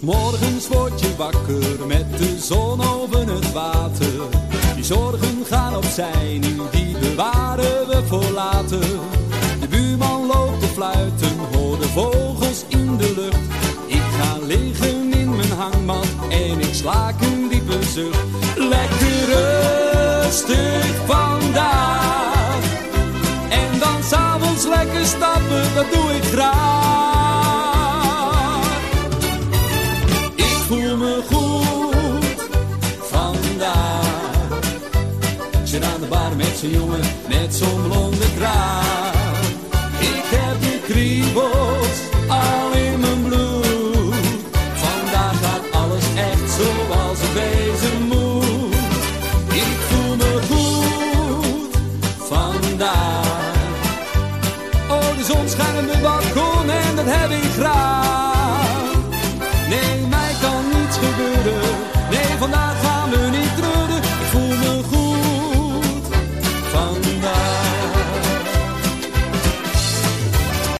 Morgens word je wakker met de zon over het water. Die zorgen gaan opzij, nu die bewaren we voor later. De buurman loopt te fluiten, hoor de vogels in de lucht. Ik ga liggen in mijn hangmat en ik slaak een diepe zucht. Lekker rustig vandaag. En dan s'avonds lekker stappen, dat doe ik graag. Zit aan de bar met zo'n jongen met zo'n blonde kraag. Ik heb de kriebels al in mijn bloed. Vandaag gaat alles echt zoals het wezen moet. Ik voel me goed vandaag. Oh, de zon schijnt op mijn balkon en dat heb ik graag.